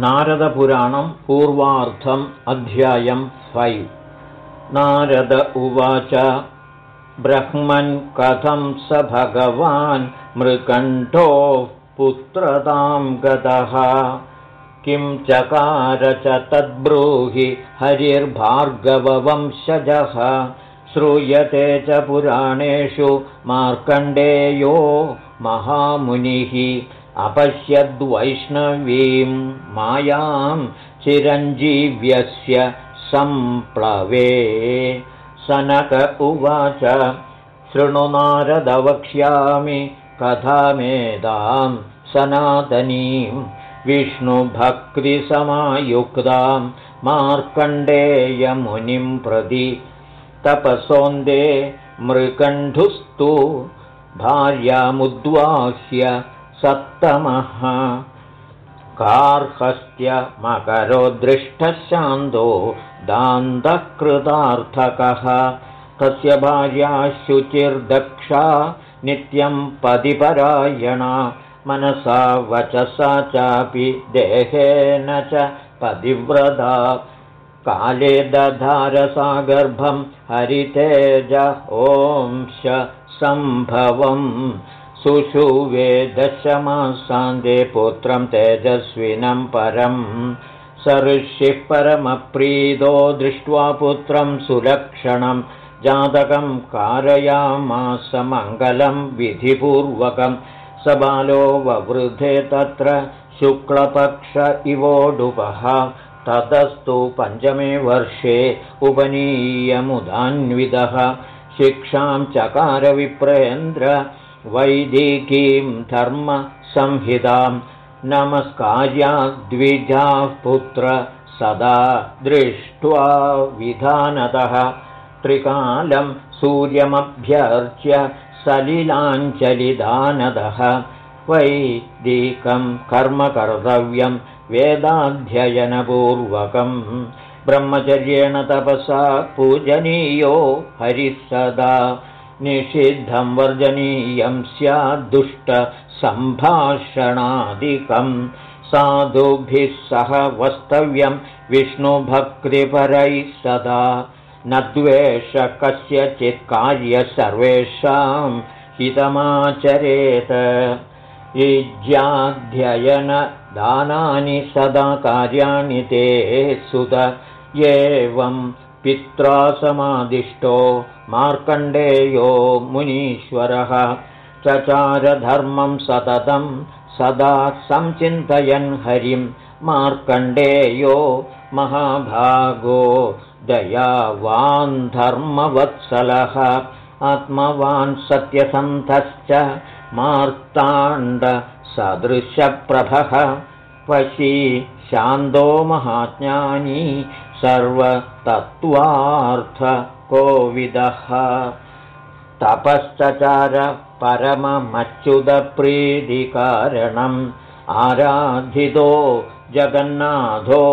नारदपुराणं पूर्वार्थम् अध्यायं फैव् नारद उवाच ब्रह्मन् कथं स भगवान् मृकण्ठोः पुत्रतां गतः। किं चकार च तद्ब्रूहि हरिर्भार्गववंशजः। श्रूयते च पुराणेषु मार्कण्डेयो महामुनिः अपश्यद्वैष्णवीं मायां चिरञ्जीव्यस्य सम्प्लवे। सनक उवाच शृणुनारदवक्ष्यामि कथामेदां सनातनीं विष्णुभक्तिसमायुक्तां मार्कण्डेयमुनिं प्रति तपसोन्दे मृकण्ठुस्तु भार्यामुद्वाह्य सप्तमः। कार्हस्त्यमकरो दृष्टशान्तो दान्तकृतार्थकः। तस्य भार्या शुचिर्दक्षा नित्यं पदिपरायणा। मनसा वचसा चापि देहेन च पतिव्रता। काले दधारसागर्भं हरितेज ओंश सम्भवम् सुषुवे दशमासान्ते पुत्रं तेजस्विनं परम् स ऋषिः परमप्रीतो दृष्ट्वा पुत्रं सुलक्षणं। जातकं कारयामास मङ्गलं विधिपूर्वकं। स बालो ववृधे तत्र शुक्लपक्ष इवोडुपः ततस्तु पञ्चमे वर्षे उपनीयमुदान्वितः। शिक्षां चकारविप्रेन्द्र वैदिकीं धर्मसंहितां नमस्कार्या द्विजाः पुत्र सदा दृष्ट्वा विधानतः। त्रिकालं सूर्यमभ्यर्च्य सलिलाञ्जलिदानदः। वैदिकं कर्मकर्तव्यं वेदाध्ययनपूर्वकम् ब्रह्मचर्येण तपसा पूजनीयो हरिः सदा निषिद्धं वर्जनीयं स्याद्दुष्टसम्भाषणादिकं। साधुभिः सह वस्तव्यं विष्णुभक्तिपरैः सदा। न द्वेष कस्यचित् कार्य सर्वेषां हितमाचरेत। युज्याध्ययनदानानि सदा कार्याणि ते सुत एवं पित्रा समादिष्टो मार्कण्डेयो मुनीश्वरः चचारधर्मं सततं सदा संचिन्तयन् हरिं। मार्कण्डेयो महाभागो दयावान् धर्मवत्सलः आत्मवान् सत्यसन्धश्च मार्ताण्डसदृशप्रभः। वशी शान्तो महाज्ञानी सर्वतत्त्वार्थकोविदः। तपश्चचार परममच्युतप्रीतिकारणम् आराधितो जगन्नाथो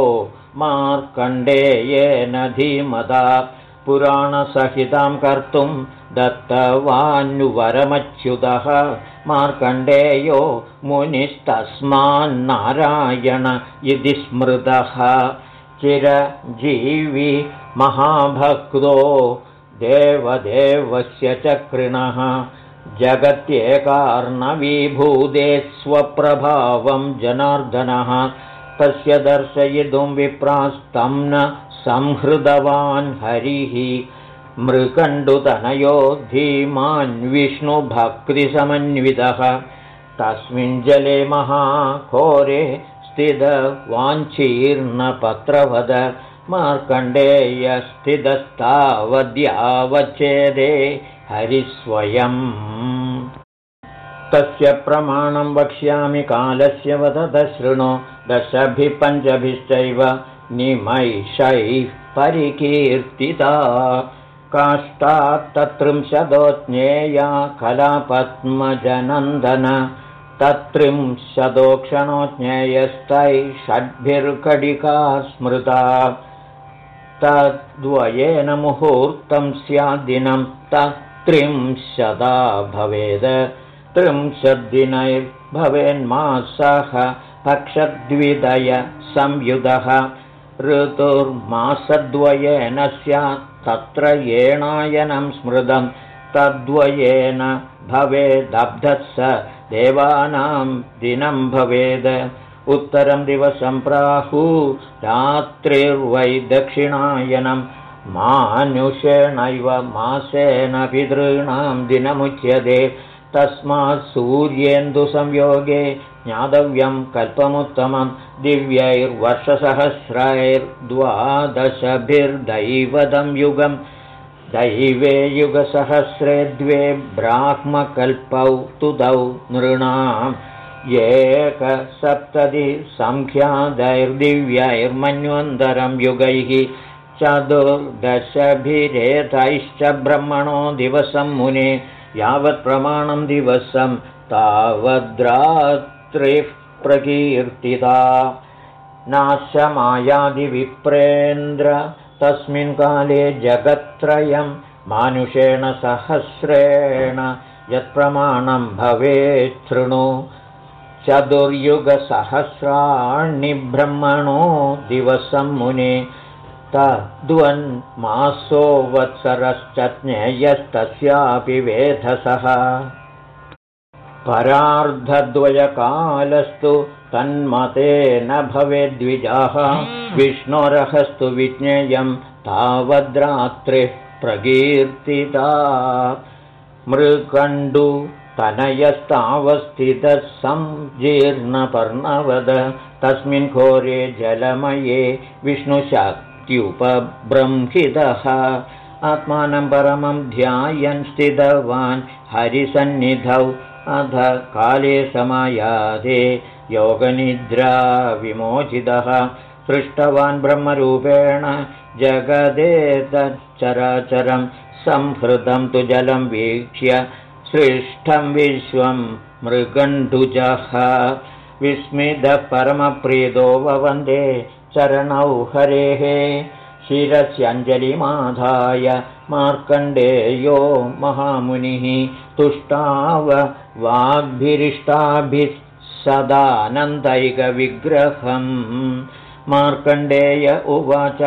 मार्कण्डेयेन धीमता पुराणसहितां कर्तुं दत्तवान्वरमच्युतः। मार्कण्डेयो मुनिस्तस्मान्नारायण इति स्मृतः चिरजीवी महाभक्तो देवदेवस्य चक्रिणः जगत्येकार्णवीभूते स्वप्रभावं जनार्दनः। तस्य दर्शयितुं विप्रास्तं न संहृतवान् हरिः। मृकण्डुतनयो धीमान् विष्णुभक्तिसमन्वितः। तस्मिन् जले महाघोरे स्थितवाञ्छीर्णपत्रवद मार्कण्डेयस्थितस्तावद्यावच्छेदे हरिस्वयम्। तस्य प्रमाणं वक्ष्यामि कालस्य वदत शृणु दशभिः पञ्चभिश्चैव निमैषैः परिकीर्तिता। काष्ठात्तत्रिंशदो ज्ञेया कलापद्मजनन्दन तत्त्रिंशदोक्षणो षड्भिर्कडिका स्मृता तद्वयेन मुहूर्तं स्याद्दिनं तत्त्रिंशदा भवेद्। त्रिंशद्दिनैर्भवेन्मासः पक्षद्विदय संयुधः। ऋतुर्मासद्वयेन स्यात् तत्र येणायनं स्मृतं। तद्वयेन भवेदब्धः स देवानां दिनं भवेद्। उत्तरं दिवसं प्राहु रात्रिर्वै दक्षिणायनं मानुषेणैव मासेन पितॄणां दिनमुच्यते। तस्मात् सूर्येन्दुसंयोगे ज्ञातव्यं कल्पमुत्तमं दिव्यैर्वर्षसहस्रैर्द्वादशभिर्दैवतं युगं दैवे युगसहस्रे द्वे ब्राह्मकल्पौ तुदौ नृणाम् एकसप्ततिसङ्ख्यादैर्दिव्यैर्मन्वन्तरं युगैः चतुर्दशभिरेतैश्च ब्रह्मणो दिवसं मुने यावत् प्रमाणं दिवसं तावद्रात्रिः प्रकीर्तिता। नाशमायादिविप्रेन्द्र तस्मिन् काले जगत्त्रयं मानुषेण सहस्रेण यत्प्रमाणं भवेत् शृणु। चतुर्युगसहस्राणि ब्रह्मणो दिवसं मुने। तद्वन्मासो वत्सरश्च ज्ञेयस्तस्यापि वेधसः। परार्धद्वयकालस्तु तन्मते न भवेद्विजाः। विष्णोरहस्तु विज्ञेयं तावद्रात्रिः प्रकीर्तिता। मृकण्डु तनयस्तावस्थितः संजीर्णपर्णवद। तस्मिन् घोरे जलमये विष्णुशक्त्युपब्रंहितः। आत्मानं परमं ध्यायन् स्थितवान्। हरिसन्निधौ अध काले समायाधे योगनिद्रा विमोचितः सृष्टवान् ब्रह्मरूपेण जगदेतच्चराचरं संहृतं तु जलं वीक्ष्य सृष्टं विश्वं मृगण्डुजः। विस्मितः परमप्रीतो ववन्दे चरणौ हरेः। शिरस्यञ्जलिमाधाय मार्कण्डेयो महामुनिः तुष्टाव वाग्भिरिष्टाभिः सदानन्दैकविग्रहम्। मार्कण्डेय उवाच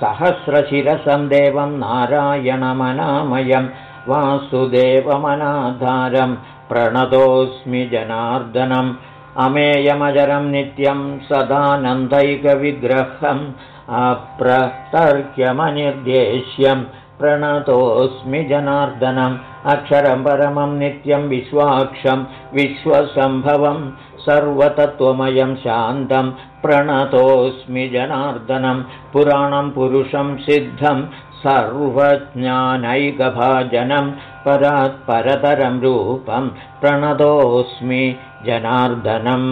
सहस्रशिरसं देवं नारायणमनामयम् वासुदेवमनाधारं प्रणतोऽस्मि जनार्दनम्। अमेयमजरं नित्यं सदानन्दैकविग्रहम् अप्रतर्क्यमनिर्देश्यं प्रणतोऽस्मि जनार्दनम् अक्षरं परमं नित्यं विश्वाक्षं विश्वसम्भवं सर्वतत्त्वमयं शान्तं प्रणतोऽस्मि जनार्दनं पुराणं पुरुषं सिद्धं सर्वज्ञानैकभाजनं परात् परतरं रूपं प्रणतोऽस्मि जनार्दनम्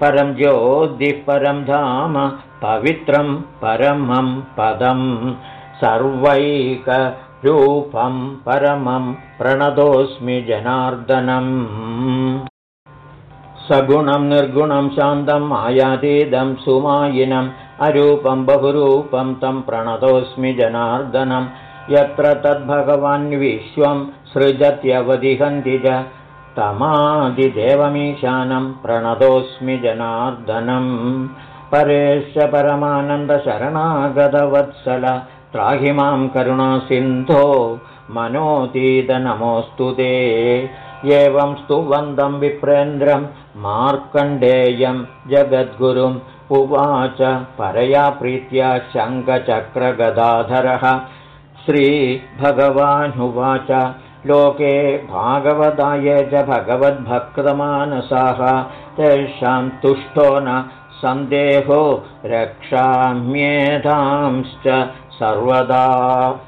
परं ज्योतिः परं धाम पवित्रं परमं पदं सर्वैकरूपं परमं प्रणतोऽस्मि जनार्दनम्। सगुणं निर्गुणं शान्तम् आयातीदं सुमायिनम् अरूपं बहुरूपं तं प्रणतोऽस्मि जनार्दनं। यत्र तद्भगवान् विश्वं सृजत्यवधिहन्ति च तमादिदेवमीशानं प्रणतोऽस्मि जनार्दनम् परेश परमानन्दशरणागतवत्सल त्राहि मां करुणासिन्धो मनोतीतनमोऽस्तु ते। एवं स्तुवन्दं विप्रेन्द्रं मार्कण्डेयं जगद्गुरुम् उवाच परया प्रीत्या शङ्खचक्रगदाधरः। श्रीभगवानुवाच लोके भागवताय च भगवद्भक्तमानसाः तेषां तुष्टो न सन्देहो रक्षाम्येधांश्च सर्वदा।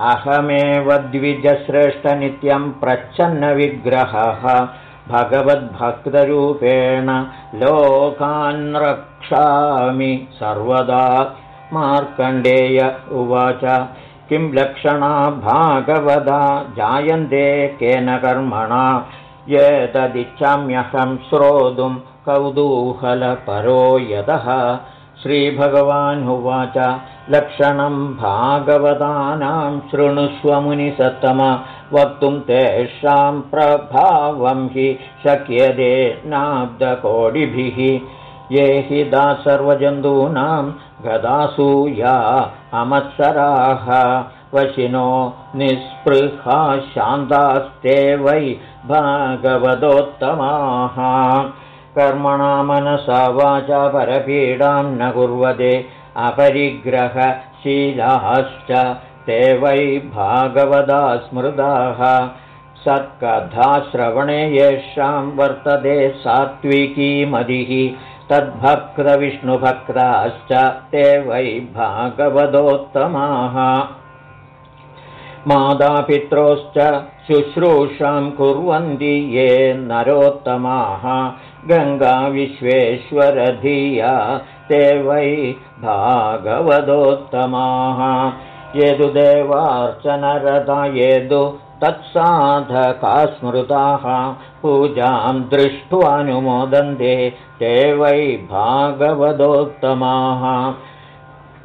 अहमेव द्विजश्रेष्ठनित्यं प्रच्छन्नविग्रहः भगवद्भक्तरूपेण लोकान् रक्षामि सर्वदा। मार्कण्डेय उवाच किं लक्षणा भागवदा जायन्ते केन कर्मणा? एतदिच्छाम्यहं श्रोतुं कौतूहलपरो यतः श्रीभगवानुवाच। लक्षणं भागवतानां शृणुष्वमुनिसत्तम वक्तुं तेषां प्रभावं हि शक्यते नाब्दकोटिभिः। ये हि दा सर्वजन्तूनां गदासूया अमत्सराः। वशिनो निःस्पृहा शान्तास्ते वै भागवतोत्तमाः कर्मणा मनसा वाचा परपीडां न कुर्वते अपरिग्रहशीलाश्च ते वै भागवदा स्मृताः। सत्कथाश्रवणे येषां वर्तते सात्विकी मदिः तद्भक्तविष्णुभक्ताश्च ते वै भागवतोत्तमाः। मातापित्रोश्च शुश्रूषां कुर्वन्ति ये नरोत्तमाः गङ्गाविश्वेश्वरधिया ते वै भागवतोत्तमाः। यदुदेवार्चनरता यदु तत्साधका स्मृताः पूजां दृष्ट्वानुमोदन्ते ते वै भागवतोत्तमाः।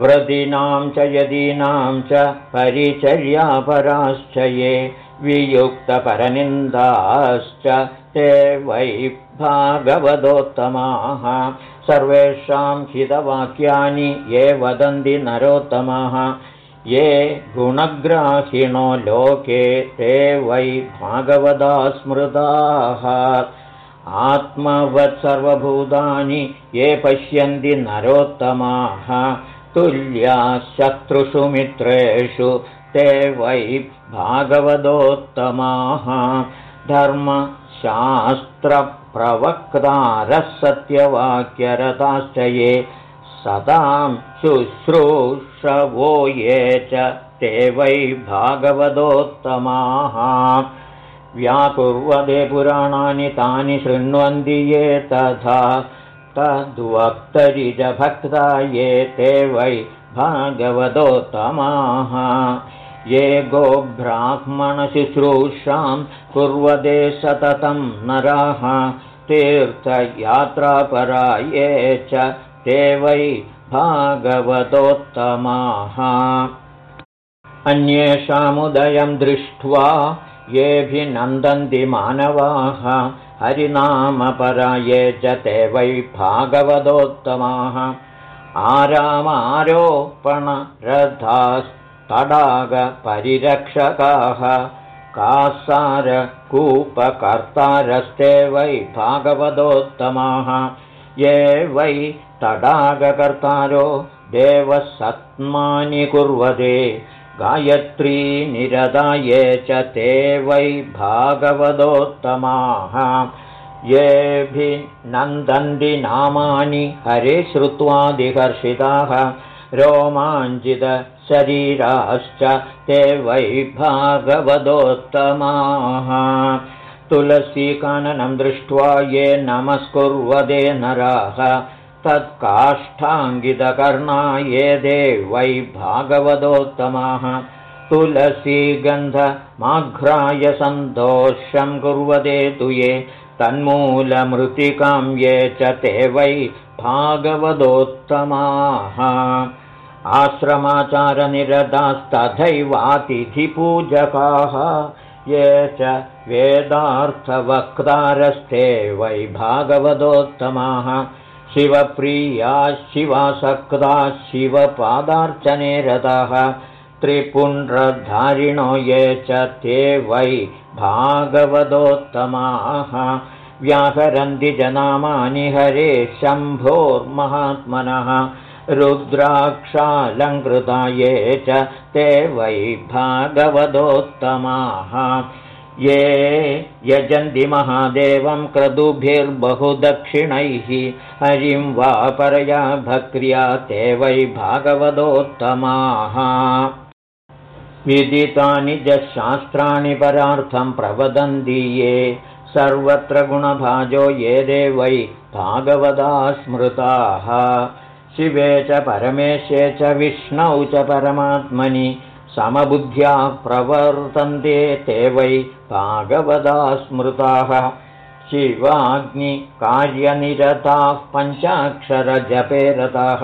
व्रतीनां च यदीनां च परिचर्यापराश्च ये वियुक्तपरनिन्दाश्च ते वै भागवतोत्तमाः सर्वेषां हितवाक्यानि ये वदन्ति नरोत्तमाः। ये गुणग्राहिणो लोके ते वै भागवदा स्मृताः आत्मवत् सर्वभूतानि ये पश्यन्ति नरोत्तमाः। तुल्याशत्रुषु मित्रेषु ते वै भागवतोत्तमाः धर्मशास्त्रप्रवक्तारः सत्यवाक्यरताश्च ये सतां शुश्रूषवो ये च ते वै भागवतोत्तमाः। व्याकुर्वदे पुराणानि तानि शृण्वन्ति ये तथा तद्वक्तरिजभक्ता ये ते वै भागवतोत्तमाः ये गोब्राह्मणशुश्रूषां कुर्वदे सततं नराः तीर्थयात्रापरा ये च ते वै भागवतोत्तमाः। अन्येषामुदयं दृष्ट्वा येऽभिनन्दन्ति मानवाः हरिनामपराये च ते वै भागवतोत्तमाः आरामारोपणरथास्तडागपरिरक्षकाः कासारकूपकर्तारस्ते वै भागवतोत्तमाः। ये वै तडागकर्तारो देवसत्मानि कुर्वते। गायत्री निरदा ये च ते वै भागवतोत्तमाः। येऽभिनन्दन्ति नामानि हरे श्रुत्वादिहर्षिताः रोमाञ्चितशरीराश्च ते वै भागवतोत्तमाः। तुलसीकाननं दृष्ट्वा ये नमस्कुर्वदे नराः तत्काष्ठाङ्गितकर्णा ये दे वै भागवतोत्तमाः। तुलसीगन्धमाघ्राय सन्तोषं कुर्वदे तु ये तन्मूलमृत्तिकां ये च ते वै भागवतोत्तमाः आश्रमाचारनिरतास्तथैवातिथिपूजकाः ये च वेदार्थवक्तारस्ते वै भागवतोत्तमाः शिवप्रिया शिवासक्ता शिवपादार्चने रताः त्रिपुण्ड्रधारिणो ये च ते वै भागवतोत्तमाः व्याहरन्ति जनामानि हरे शम्भोर्महात्मनः रुद्राक्षालङ्कृता ये च ते वै भागवतोत्तमाः। ये यजन्ति महादेवं क्रतुभिर्बहुदक्षिणैः। हरिं वा परया भक्र्या ते वै भागवतोत्तमाः। विदितानि च शास्त्राणि परार्थं प्रवदन्ति ये। सर्वत्र गुणभाजो ये देवै भागवदा स्मृताः शिवे च परमेशे च विष्णौ च परमात्मनि समबुद्ध्या प्रवर्तन्ते ते वै भागवदा स्मृताः शिवाग्निकार्यनिरताः पञ्चाक्षरजपे रताः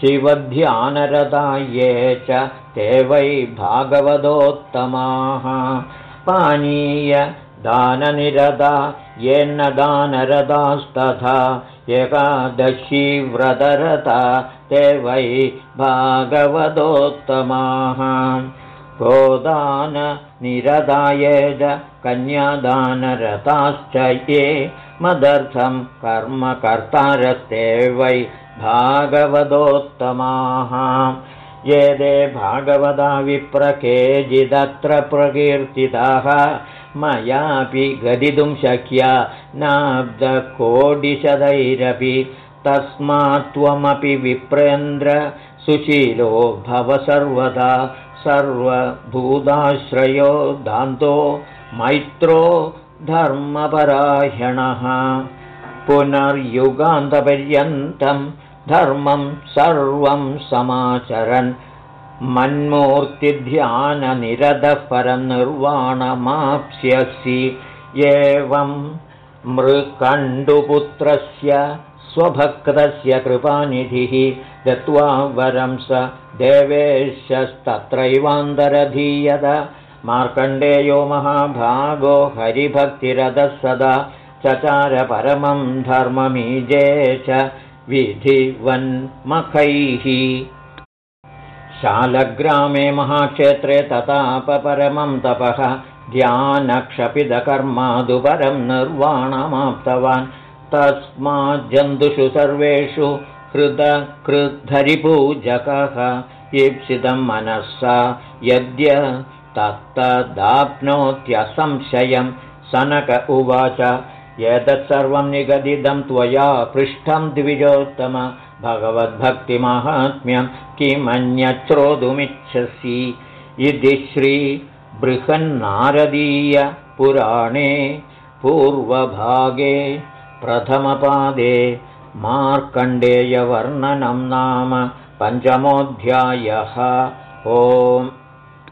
शिवध्यानरता ये च ते वै भागवतोत्तमाः। पानीयदाननिरता येन्न दानरतास्तथा एकादशी व्रतरता ते वै भागवतोत्तमाः। गोदाननिरदाय कन्यादानरताश्च ये मदर्थं कर्मकर्तारस्ते वै भागवतोत्तमाः। ये दे भागवता विप्रकेजिदत्र प्रकीर्तिताः मयापि गदितुं शक्या। नाब्दकोटिशतैरपि तस्मात् त्वमपि विप्रेन्द्र सुशीलो भव सर्वदा सर्वभूताश्रयो दान्तो मैत्रो धर्मपरायणः। पुनर्युगान्तपर्यन्तं धर्मं सर्वं समाचरन् मन्मूर्तिध्याननिरतः परं निर्वाणमाप्स्यसि एवं मृकण्डुपुत्रस्य स्वभक्तस्य कृपानिधिः दत्त्वा वरं स देवेशस्तत्रैवान्तरधीयत मार्कण्डेयो महाभागो हरिभक्तिरथः सदा चचार परमं धर्ममीजे च विधिवन्मखैः शालग्रामे महाक्षेत्रे ततापरमं तपः ध्यानक्षपिदकर्मादुपरं निर्वाणमाप्तवान्। तस्माज्जन्तुषु सर्वेषु हृदकृद्धरिपूजकः। ईप्सितं मनःसा यद्य तत्तदाप्नोत्यसंशयं। सनक उवाच एतत्सर्वं निगदितं त्वया पृष्ठं द्विजोत्तम भगवद्भक्तिमाहात्म्यं किमन्यश्रोतुमिच्छसि इति श्रीबृहन्नारदीयपुराणे पूर्वभागे प्रथमपादे मार्कण्डेयवर्णनं नाम पञ्चमोऽध्यायः। ओम्